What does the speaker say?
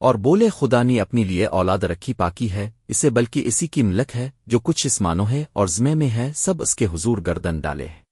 اور بولے خدا نے اپنی لیے اولاد رکھی پاکی ہے، اسے بلکہ اسی کی ملک ہے جو کچھ اسمانوں ہے اور زمے میں ہے، سب اس کے حضور گردن ڈالے ہیں۔